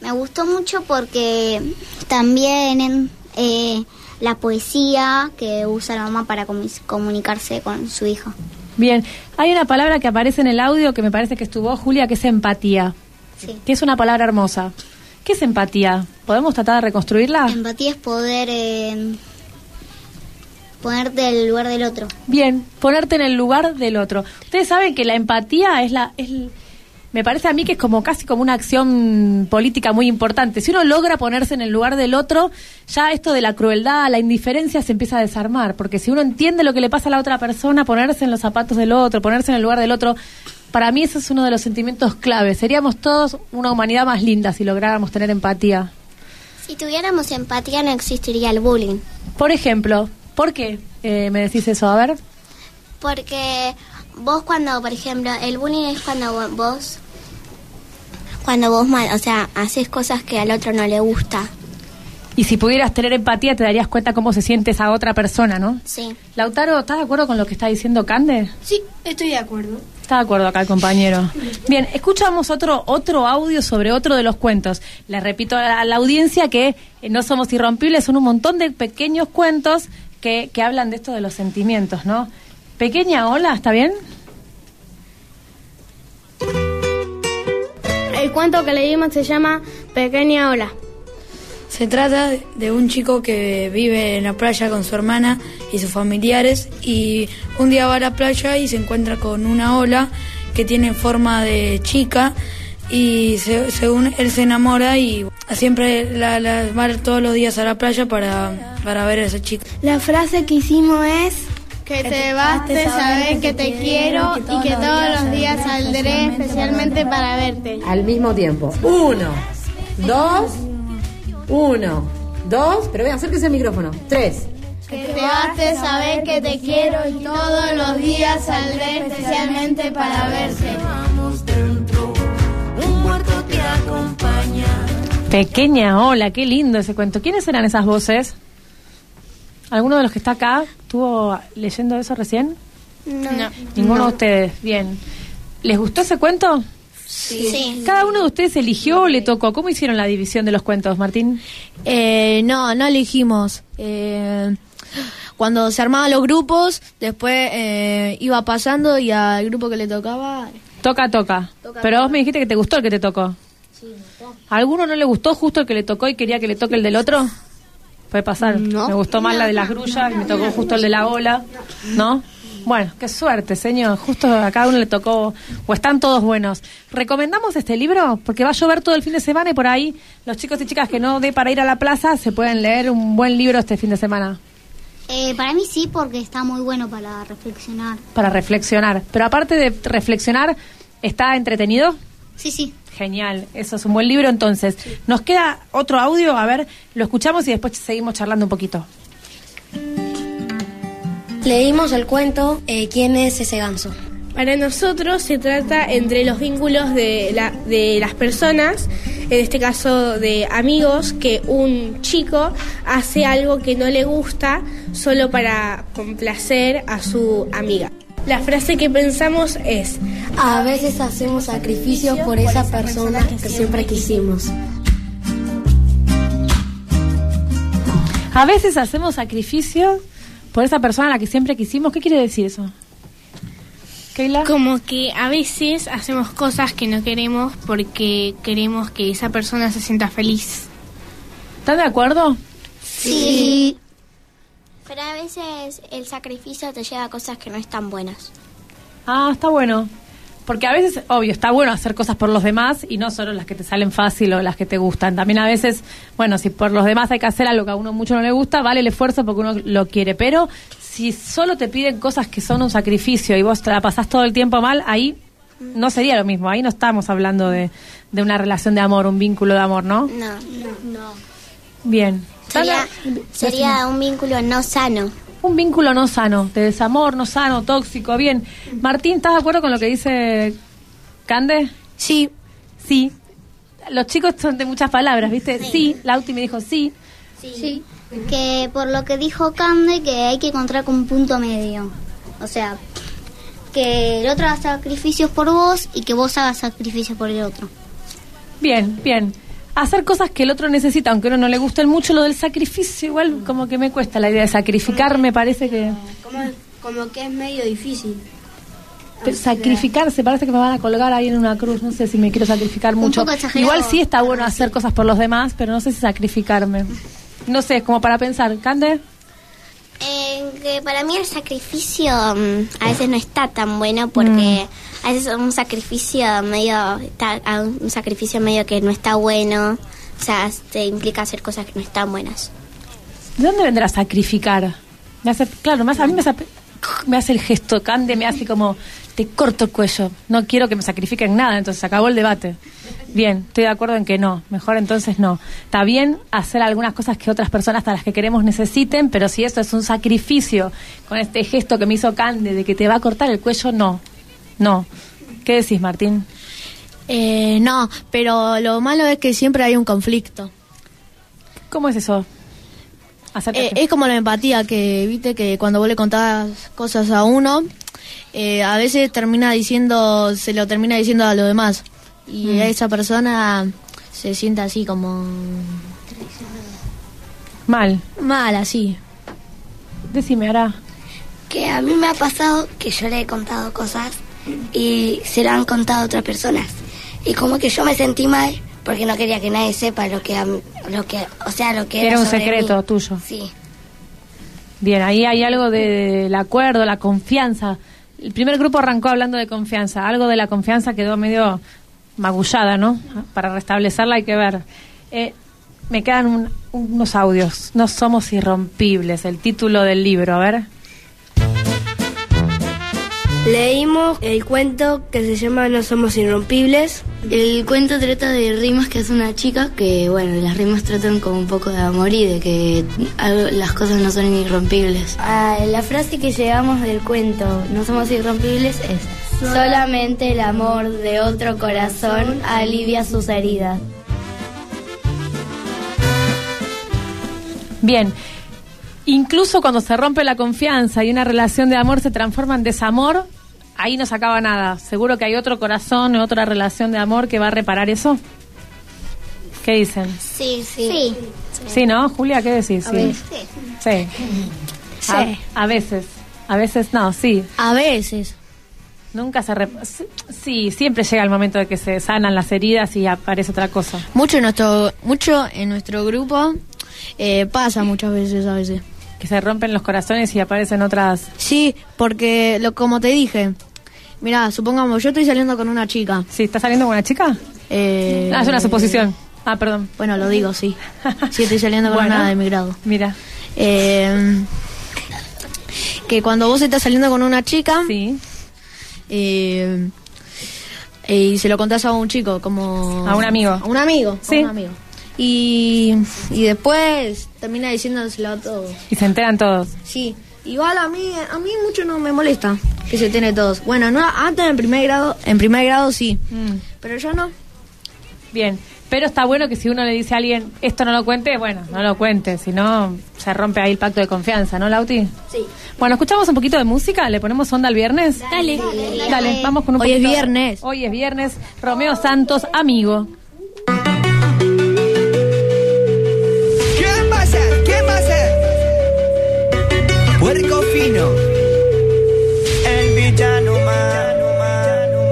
me gustó mucho porque también en, eh, la poesía que usa la mamá para comu- comunicarse con su hijo. Bien, hay una palabra que aparece en el audio que me parece que estuvo Julia, que es empatía, Sí. que es una palabra hermosa. ¿Qué es empatía? ¿Podemos tratar de reconstruirla? Empatía es poder eh, ponerte en el lugar del otro. Bien, ponerte en el lugar del otro. Ustedes saben que la empatía es la... Es, me parece a mí que es como casi como una acción política muy importante. Si uno logra ponerse en el lugar del otro, ya esto de la crueldad, la indiferencia se empieza a desarmar. Porque si uno entiende lo que le pasa a la otra persona, ponerse en los zapatos del otro, ponerse en el lugar del otro, para mí ese es uno de los sentimientos claves. Seríamos todos una humanidad más linda si lográramos tener empatía. Si tuviéramos empatía no existiría el bullying. Por ejemplo, ¿por qué eh, me decís eso? A ver. Porque vos cuando, por ejemplo, el bullying es cuando vo- vos, cuando vos mal, o sea, haces cosas que al otro no le gusta. Y si pudieras tener empatía, te darías cuenta cómo se siente esa otra persona, ¿no? Sí. Lautaro, ¿estás de acuerdo con lo que está diciendo Cande? Sí, estoy de acuerdo. Está de acuerdo acá el compañero. Bien, escuchamos otro otro audio sobre otro de los cuentos. Les repito a la, a la audiencia que eh, no somos irrompibles, son un montón de pequeños cuentos que, que hablan de esto de los sentimientos, ¿no? Pequeña ola, ¿está bien? El cuento que leímos se llama Pequeña Ola. Se trata de un chico que vive en la playa con su hermana y sus familiares y un día va a la playa y se encuentra con una ola que tiene forma de chica y se- según él se enamora y siempre la, la- va todos los días a la playa para, para ver a esa chica. La frase que hicimos es... Que te baste saber que te quiero y que todos los días saldré especialmente para verte. Al mismo tiempo. Uno, dos, uno, dos. Pero vean, acérquese al micrófono. Tres. Que te baste saber que te quiero y todos los días saldré especialmente para verte. Un muerto te acompaña. Pequeña ola, qué lindo ese cuento. ¿Quiénes eran esas voces? ¿Alguno de los que está acá estuvo leyendo eso recién? No. Ninguno de ustedes. Bien. ¿Les gustó ese cuento? Sí. ¿Cada uno de ustedes eligió o le tocó? ¿Cómo hicieron la división de los cuentos, Martín? Eh, no, no elegimos. Eh, cuando se armaban los grupos, después eh, iba pasando y al grupo que le tocaba. Toca, toca. Toca, Pero toca. vos me dijiste que te gustó el que te tocó. ¿A alguno no le gustó justo el que le tocó y quería que le toque el del otro? Puede pasar. Me gustó más la de las grullas y me tocó justo el de la ola. ¿No? Bueno, qué suerte, señor. Justo a cada uno le tocó, o están todos buenos. ¿Recomendamos este libro? Porque va a llover todo el fin de semana y por ahí los chicos y chicas que no dé para ir a la plaza se pueden leer un buen libro este fin de semana Eh, para mí sí, porque está muy bueno para reflexionar. para reflexionar. Pero aparte de reflexionar, ¿está entretenido? Sí, sí. Genial, eso es un buen libro entonces. Nos queda otro audio, a ver, lo escuchamos y después seguimos charlando un poquito. Leímos el cuento eh, ¿Quién es ese ganso? Para nosotros se trata entre los vínculos de, la- de las personas, en este caso de amigos, que un chico hace algo que no le gusta solo para complacer a su amiga. La frase que pensamos es, A veces hacemos sacrificios por esa persona que siempre quisimos. A veces hacemos sacrificios por esa persona a la que siempre quisimos. ¿Qué quiere decir eso? Keila. Como que a veces hacemos cosas que no queremos porque queremos que esa persona se sienta feliz. ¿Están de acuerdo? Sí. Pero a veces el sacrificio te lleva a cosas que no están buenas. Ah, está bueno. Porque a veces, obvio, está bueno hacer cosas por los demás y no solo las que te salen fácil o las que te gustan. También a veces, bueno, si por los demás hay que hacer algo que a uno mucho no le gusta, vale el esfuerzo porque uno lo quiere. Pero si solo te piden cosas que son un sacrificio y vos te la pasás todo el tiempo mal, ahí no sería lo mismo. Ahí no estamos hablando de, de una relación de amor, un vínculo de amor, ¿no? No, no. Bien. Sería, sería un vínculo no sano. Un vínculo no sano, de desamor, no sano, tóxico. Bien. Martín, ¿estás de acuerdo con lo que dice Cande? Sí. Sí. Los chicos son de muchas palabras, ¿viste? Sí. Lauti me dijo sí. Sí. Que por lo que dijo Cande, que hay que encontrar como un punto medio. O sea, que el otro haga sacrificios por vos y que vos hagas sacrificios por el otro. Bien, bien. Hacer cosas que el otro necesita, aunque a uno no le guste mucho, lo del sacrificio, igual como que me cuesta la idea de sacrificar, me parece que... Como, como que es medio difícil. Pero sacrificarse, parece que me van a colgar ahí en una cruz, no sé si me quiero sacrificar mucho. Igual sí está bueno hacer cosas por los demás, pero no sé si sacrificarme. No sé, es como para pensar. ¿Cande? Eh, que para mí el sacrificio mm, a veces no está tan bueno porque a veces un sacrificio medio a un sacrificio medio que no está bueno, o sea, te implica hacer cosas que no están buenas. ¿De dónde vendrá sacrificar? Me hace, claro, hace- a mí me hace, me hace el gesto, Cande me hace como, te corto el cuello, no quiero que me sacrifiquen nada, entonces acabó el debate. Bien, estoy de acuerdo en que no, mejor entonces no. Está bien hacer algunas cosas que otras personas hasta las que queremos necesiten, pero si esto es un sacrificio con este gesto que me hizo Cande de que te va a cortar el cuello, no, no. ¿Qué decís, Martín? Eh, no, pero lo malo es que siempre hay un conflicto. ¿Cómo es eso? Eh, es como la empatía, que viste que cuando vos le contás cosas a uno, eh, a veces termina diciendo, se lo termina diciendo a los demás. Y Mm. esa persona se siente así como Mal. mal, así. Decime, Ara. Que a mí me ha pasado que yo le he contado cosas y se lo han contado a otras personas. y como que yo me sentí mal porque no quería que nadie sepa lo que, lo que o sea, lo que era, Era un sobre secreto mí. tuyo. Sí. Bien, ahí hay algo del acuerdo, la confianza. El primer grupo arrancó hablando de confianza. Algo de la confianza quedó medio magullada, ¿no? Para restablecerla hay que ver. Eh, me quedan un- unos audios. No somos irrompibles, el título del libro. A ver. Leímos el cuento que se llama No somos irrompibles. El cuento trata de rimas que hace una chica que, bueno, las rimas tratan como un poco de amor y de que algo- las cosas no son irrompibles. Ah, la frase que llevamos del cuento No somos irrompibles es Solamente el amor de otro corazón alivia sus heridas. Bien. Incluso cuando se rompe la confianza y una relación de amor se transforma en desamor, ahí no se acaba nada. Seguro que hay otro corazón, otra relación de amor que va a reparar eso. ¿Qué dicen? Sí, sí. Sí, ¿no? Julia, ¿qué decís? A Sí. ver. Sí. Sí. A, a veces. A veces no, sí. A veces. Nunca se... rep- sí, Sí, siempre llega el momento de que se sanan las heridas y aparece otra cosa. Mucho en nuestro, mucho en nuestro grupo eh, pasa muchas veces a veces. Que se rompen los corazones y aparecen otras... Sí, porque lo como te dije, mira, supongamos yo estoy saliendo con una chica. Sí, ¿estás saliendo con una chica? Eh, Ah, es una suposición. Ah, perdón. Bueno, lo digo, sí. Sí, estoy saliendo con Bueno. una de mi grado. Mira. Eh, que cuando vos estás saliendo con una chica eh, eh, y se lo contás a un chico como A un amigo. a un amigo Sí. a un amigo y, y después termina diciéndoselo a todos Y se enteran todos. sí igual a mí a mí mucho no me molesta que se tiene todos bueno no antes en primer grado en primer grado sí pero yo no Bien. Pero está bueno que si uno le dice a alguien, esto no lo cuente, bueno, no lo cuente, si no se rompe ahí el pacto de confianza, ¿no, Lauti? Sí. Bueno, escuchamos un poquito de música, le ponemos onda al viernes. Dale. Dale, vamos con un Hoy es viernes. Hoy es viernes. Romeo Santos, amigo. El villano.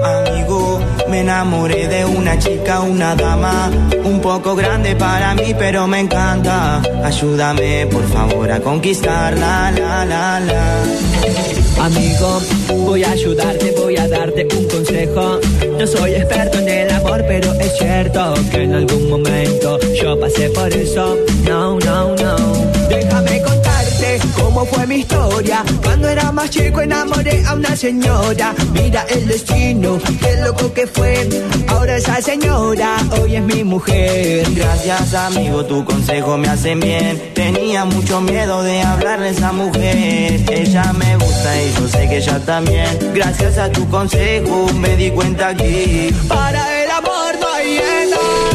Amigo, me enamoré de una chica, una dama. Un poco grande para mí, pero me encanta. Ayúdame, por favor, a conquistarla, la, la, la. Amigo, voy a ayudarte, voy a darte un consejo. No soy experto en el amor, pero es cierto que en algún momento yo pasé por eso. No, no, no. Cómo fue mi historia. Cuando era más chico enamoré a una señora. Mira el destino, qué loco que fue. Ahora esa señora hoy es mi mujer. Gracias amigo, tu consejo me hace bien. Tenía mucho miedo de hablarle a esa mujer. Ella me gusta y yo sé que ella también. Gracias a tu consejo me di cuenta que para el amor no hay edad.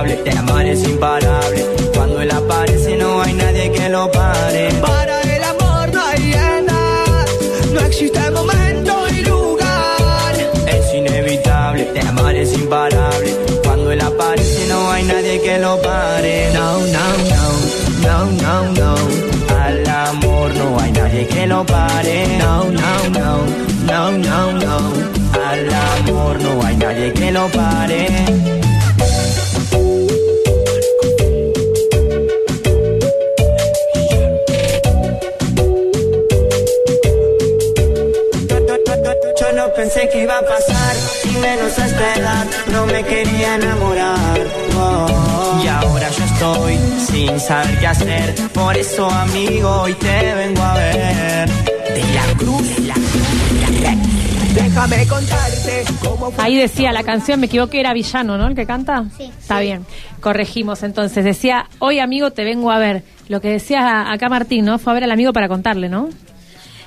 Inevitable, te amar es imparable. Cuando él aparece no hay nadie que lo pare. Para el amor no hay edad, no existe momento y lugar. Es inevitable, te amar es imparable. Cuando él aparece no hay nadie que lo pare. No, no, no, no, no, no. Al amor no hay nadie que lo pare. No, no, no, no, no, no. Al amor no hay nadie que lo pare. Pensé que iba a pasar, y menos a esta edad, no me quería enamorar. Oh. Y ahora yo estoy sin saber qué hacer, por eso amigo hoy te vengo a ver. De la cruz, de la cruz, déjame contarte cómo. Ahí decía la canción, me equivoqué, era Villano, ¿no? El que canta. Sí. Está bien. Corregimos entonces. Decía, hoy amigo te vengo a ver. Lo que decía acá Martín, ¿no? Fue a ver al amigo para contarle, ¿no?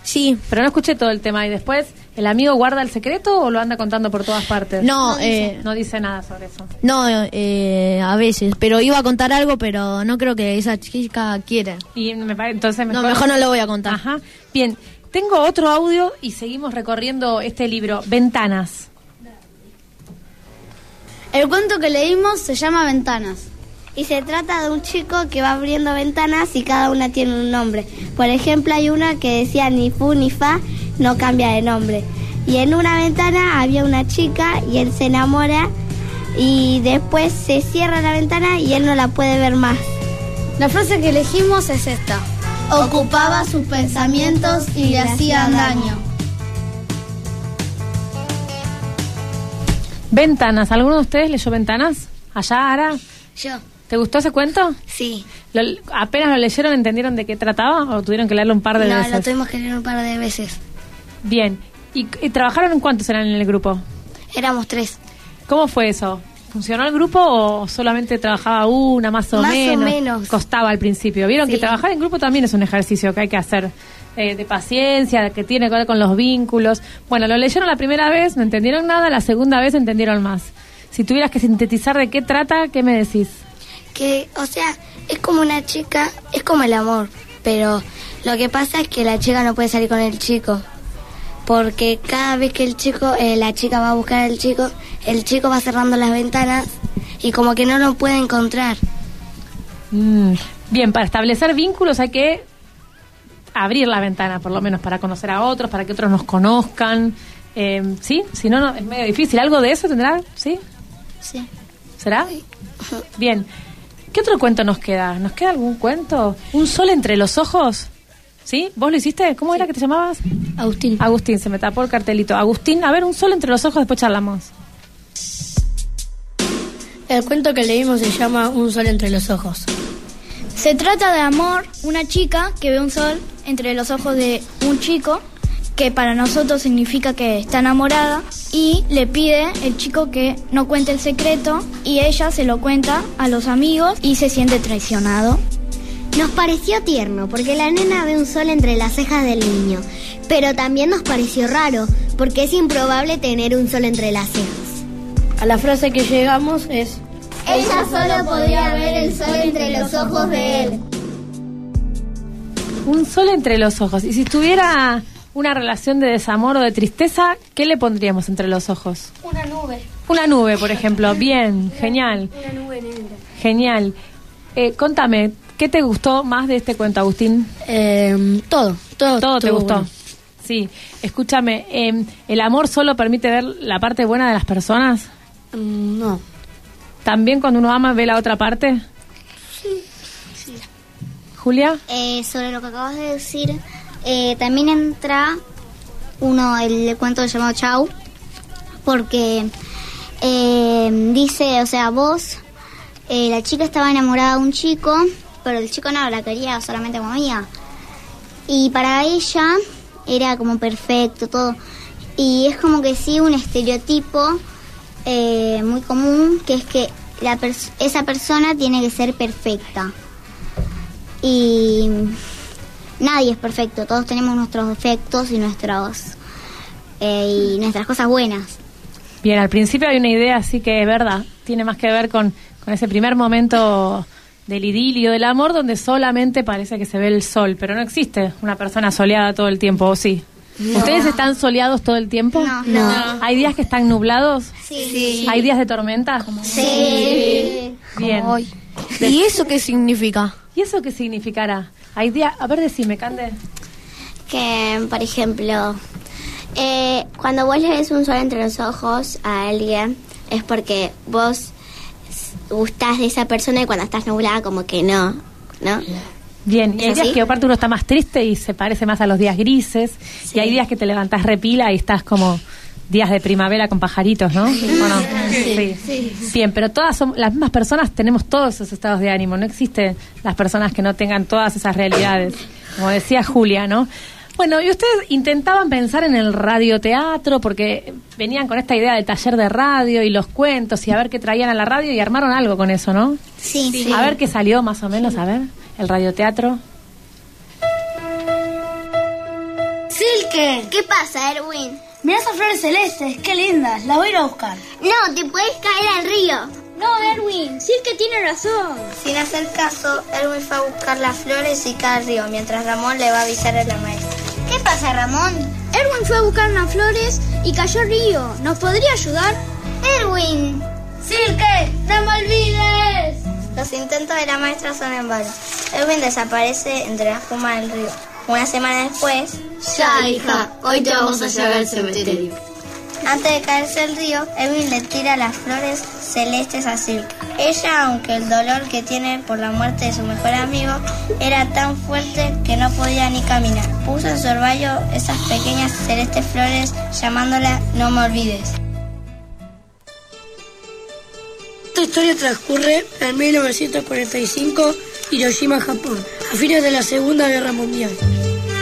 Sí. Pero no escuché todo el tema. ¿Y después el amigo guarda el secreto o lo anda contando por todas partes? No, eh, no dice nada sobre eso. no eh, a veces pero iba a contar algo pero no creo que esa chica quiera Y me pare- entonces no mejor no lo voy a contar Ajá. Bien, tengo otro audio y seguimos recorriendo este libro, Ventanas. El cuento que leímos se llama Ventanas. Y se trata de un chico que va abriendo ventanas y cada una tiene un nombre. Por ejemplo, hay una que decía ni fu ni fa no cambia de nombre. Y en una ventana había una chica y él se enamora y después se cierra la ventana y él no la puede ver más. La frase que elegimos es esta. Ocupaba sus pensamientos y le hacían daño. Ventanas. ¿Alguno de ustedes leyó Ventanas? Allá, Ara. Yo. ¿Te gustó ese cuento? Sí. Lo- ¿Apenas lo leyeron, entendieron de qué trataba o tuvieron que leerlo un par de no, veces? lo tuvimos que leer un par de veces. Bien. ¿Y, y trabajaron en cuántos eran en el grupo? Éramos tres. ¿Cómo fue eso? ¿Funcionó el grupo o solamente trabajaba una más o Más o menos? menos. Costaba al principio. Vieron que trabajar en grupo también es un ejercicio que hay que hacer eh, de paciencia, que tiene que ver con los vínculos. Bueno, lo leyeron la primera vez, no entendieron nada, la segunda vez entendieron más. Si tuvieras que sintetizar de qué trata, ¿qué me decís? Que, o sea, es como una chica, es como el amor, pero lo que pasa es que la chica no puede salir con el chico. Porque cada vez que el chico, eh, la chica va a buscar al chico, el chico va cerrando las ventanas y como que no lo puede encontrar. Mm, Bien, para establecer vínculos hay que abrir la ventana, por lo menos, para conocer a otros, para que otros nos conozcan. Eh, ¿Sí? Si no, no, es medio difícil. ¿Algo de eso tendrá? ¿Sí? Sí. ¿Será? Bien. ¿Qué otro cuento nos queda? ¿Nos queda algún cuento? ¿Un sol entre los ojos? ¿Sí? ¿Vos lo hiciste? ¿Cómo era que te llamabas? Agustín. Agustín, se me tapó el cartelito. Agustín, a ver, un sol entre los ojos, después charlamos. El cuento que leímos se llama Un sol entre los ojos. Se trata de amor, una chica que ve un sol entre los ojos de un chico que para nosotros significa que está enamorada y le pide el chico que no cuente el secreto y ella se lo cuenta a los amigos y se siente traicionado. Nos pareció tierno porque la nena ve un sol entre las cejas del niño, pero también nos pareció raro porque es improbable tener un sol entre las cejas. A la frase que llegamos es Ella solo podía ver el sol entre los ojos de él. Un sol entre los ojos. Y si tuviera una relación de desamor o de tristeza, ¿qué le pondríamos entre los ojos? Una nube. Una nube, por ejemplo. Bien, genial. Una nube negra. Genial. Eh, contame, ¿qué te gustó más de este cuento, Agustín? Eh, todo, todo. Todo te gustó. bueno. Sí, escúchame, eh, ¿el amor solo permite ver la parte buena de las personas? Mm, no. ¿También cuando uno ama ve la otra parte? Julia. Eh, sobre lo que acabas de decir, eh, también entra uno, el cuento llamado Chau, porque eh, dice, o sea, vos, eh, la chica estaba enamorada de un chico, pero el chico no la quería solamente como amiga. Y para ella era como perfecto todo. Y es como que sí, un estereotipo eh, muy común, que es que la pers- esa persona tiene que ser perfecta. Y nadie es perfecto, todos tenemos nuestros defectos y nuestros eh, y nuestras cosas buenas. Bien, al principio hay una idea así que es verdad, tiene más que ver con, con ese primer momento del idilio, del amor, donde solamente parece que se ve el sol, pero no existe una persona soleada todo el tiempo, ¿o sí? No. ¿Ustedes están soleados todo el tiempo? No. No. ¿Hay días que están nublados? Sí. ¿Hay días de tormenta? Sí. Bien. ¿Y eso qué significa? ¿Y eso qué significará? Hay días, a ver, decime, Cande. Que, por ejemplo, eh, cuando vos le ves un sol entre los ojos a alguien, es porque vos gustás de esa persona y cuando estás nublada, como que no, ¿no? Bien, y hay ¿Es días así? que aparte uno está más triste y se parece más a los días grises, y hay días que te levantás repila y estás como días de primavera con pajaritos, ¿no? ¿O no? Sí. Bien, pero todas son las mismas personas, tenemos todos esos estados de ánimo, no existen las personas que no tengan todas esas realidades, como decía Julia, ¿no? Bueno, y ustedes intentaban pensar en el radioteatro porque venían con esta idea del taller de radio y los cuentos y a ver qué traían a la radio y armaron algo con eso, ¿no? Sí, A ver qué salió más o menos, a ver, el radioteatro. Silke. ¿Qué pasa, Erwin? Mira esas flores celestes, qué lindas, las voy a ir a buscar. No, te puedes caer al río. No, Erwin, Silke tiene razón. Sin hacer caso, Erwin fue a buscar las flores y cae al río, mientras Ramón le va a avisar a la maestra. ¿Qué pasa, Ramón? Erwin fue a buscar unas flores y cayó al río. ¿Nos podría ayudar? Erwin. Silke, no me olvides. Los intentos de la maestra son en vano. Erwin desaparece entre la espuma del río. Una semana después... Ya, hija, hoy te vamos a llevar al cementerio. Antes de caerse el río, Evin le tira las flores celestes a Silke. Ella, aunque el dolor que tiene por la muerte de su mejor amigo era tan fuerte que no podía ni caminar, puso en su orvallo esas pequeñas celestes flores llamándola No me olvides. Esta historia transcurre en 1945, Hiroshima, Japón, a fines de la Segunda Guerra Mundial.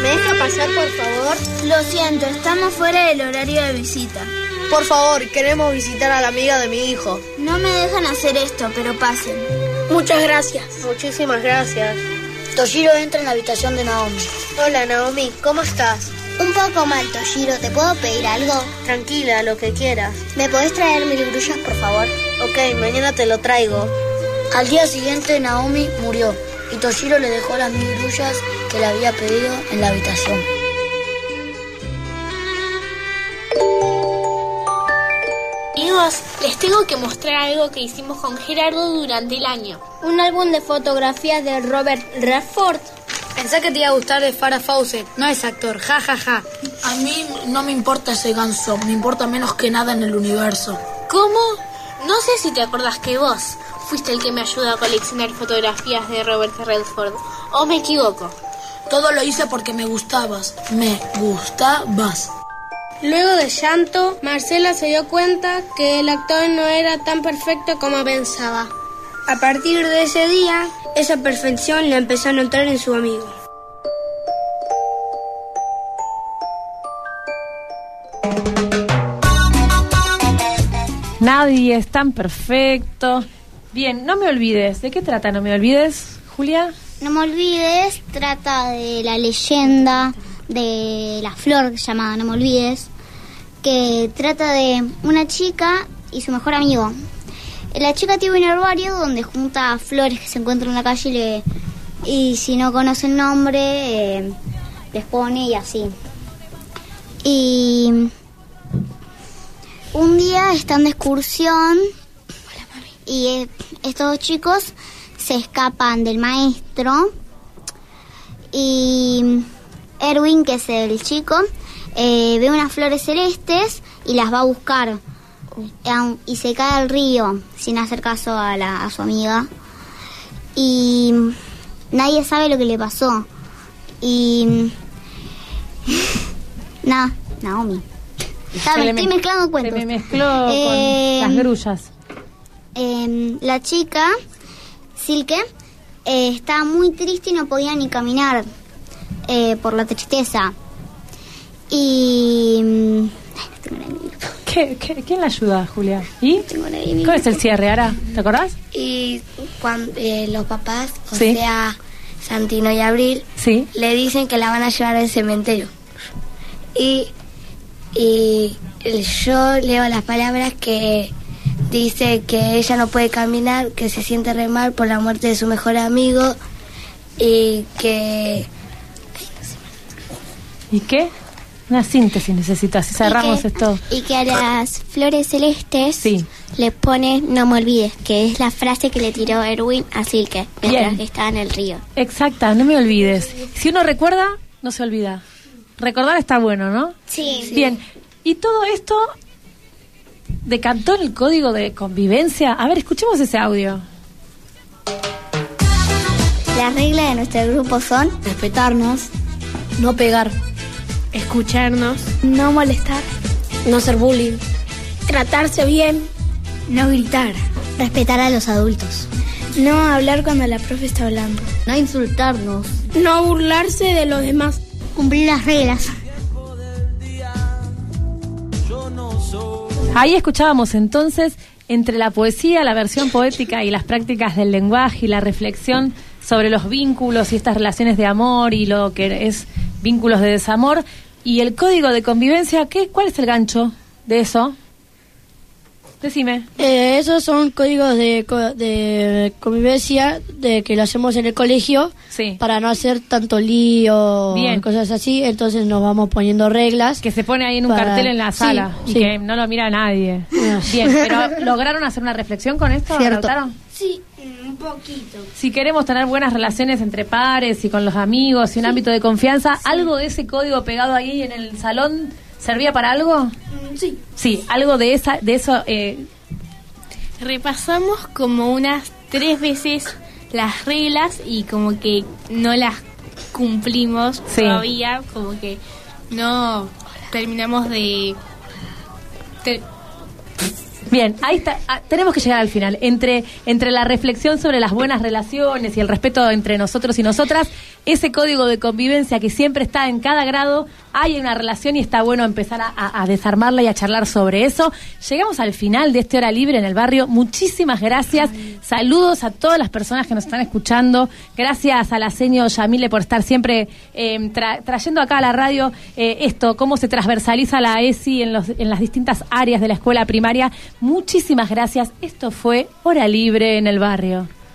¿Me deja pasar, por favor? Lo siento, estamos fuera del horario de visita. Por favor, queremos visitar a la amiga de mi hijo. No me dejan hacer esto, pero pasen. Muchas gracias. Muchísimas gracias. Toshiro entra en la habitación de Naomi. Hola, Naomi, ¿cómo estás? Un poco mal, Toshiro. ¿Te puedo pedir algo? Tranquila, lo que quieras. ¿Me podés traer mil grullas, por favor? Ok, mañana te lo traigo. Al día siguiente, Naomi murió y Toshiro le dejó las mil grullas que le había pedido en la habitación. Amigos, les tengo que mostrar algo que hicimos con Gerardo durante el año. Un álbum de fotografías de Robert Redford. Pensé que te iba a gustar de Farah Fawcett. No es actor, ja, ja, ja. A mí no me importa ese ganso, me importa menos que nada en el universo. ¿Cómo? No sé si te acordás que vos fuiste el que me ayudó a coleccionar fotografías de Robert Redford. ¿O me equivoco? Todo lo hice porque me gustabas. Me gustabas. Luego de llanto, Marcela se dio cuenta que el actor no era tan perfecto como pensaba. A partir de ese día, esa perfección le empezó a notar en su amigo. Nadie es tan perfecto. Bien, no me olvides. ¿De qué trata No me olvides, Julia? No me olvides, trata de la leyenda de la flor llamada No me olvides, que trata de una chica y su mejor amigo. La chica tiene un herbario donde junta flores que se encuentran en la calle y, le- y si no conoce el nombre, eh, les pone y así. Y un día están de excursión y eh, estos dos chicos se escapan del maestro y Erwin, que es el chico, eh, ve unas flores celestes y las va a buscar Aun- y se cae al río sin hacer caso a, la, a su amiga y nadie sabe lo que le pasó y nada, Naomi. Está, me estoy me- mezclando Se cuentos. me mezcló Eh, con las grullas. Em, la chica, Silke, eh, estaba muy triste y no podía ni caminar eh, por la tristeza. Y... mm, ¿Qué, qué, quién la ayuda, Julia? ¿Y? ¿Cuál es el cierre, Ara? ¿Te acordás? Y cuando eh, los papás, o Sí. sea, Santino y Abril, Sí. le dicen que la van a llevar al cementerio. Y, y yo leo las palabras que dice que ella no puede caminar, que se siente re mal por la muerte de su mejor amigo y que ¿Y qué? Una síntesis necesitas. Si cerramos que- esto. Y que a las flores celestes Sí. le pone no me olvides, que es la frase que le tiró Erwin a Silke mientras Bien. que estaba en el río. Exacta, no me olvides. Si uno recuerda, no se olvida. Recordar está bueno, ¿no? Sí. Bien. Y todo esto decantó en el código de convivencia. A ver, escuchemos ese audio. Las reglas de nuestro grupo son respetarnos, no pegar, escucharnos, no molestar, no hacer bullying, tratarse bien, no gritar, respetar a los adultos, no hablar cuando la profe está hablando, no insultarnos, no burlarse de los demás, cumplir las reglas. Ahí escuchábamos entonces entre la poesía, la versión poética y las prácticas del lenguaje y la reflexión sobre los vínculos y estas relaciones de amor y lo que es vínculos de desamor y el código de convivencia, ¿qué, ¿cuál es el gancho de eso? Decime. Eh, esos son códigos de, de convivencia de que lo hacemos en el colegio para no hacer tanto lío, Bien. cosas así. Entonces nos vamos poniendo reglas. Que se pone ahí en un para- cartel en la Sí, sala y sí. que no lo mira nadie. Ah. Bien, pero ¿lograron hacer una reflexión con esto? Cierto. Sí, Un poquito. Si queremos tener buenas relaciones entre pares y con los amigos y un ámbito de confianza, ¿algo de ese código pegado ahí en el salón servía para algo? Mm, Sí. Sí, algo de esa, de eso. Eh, Repasamos como unas tres veces las reglas y como que no las cumplimos Sí. todavía, como que no terminamos de... ter- Bien, ahí está. ah, tenemos que llegar al final. Entre, entre la reflexión sobre las buenas relaciones y el respeto entre nosotros y nosotras, ese código de convivencia que siempre está en cada grado, hay una relación y está bueno empezar a, a- desarmarla y a charlar sobre eso. Llegamos al final de este hora libre en el barrio. Muchísimas gracias. Saludos a todas las personas que nos están escuchando. Gracias a la seño Yamile por estar siempre tra- trayendo acá a la radio eh, esto, cómo se transversaliza la ESI en, los, en las distintas áreas de la escuela primaria. Muchísimas gracias. Esto fue Hora Libre en el Barrio.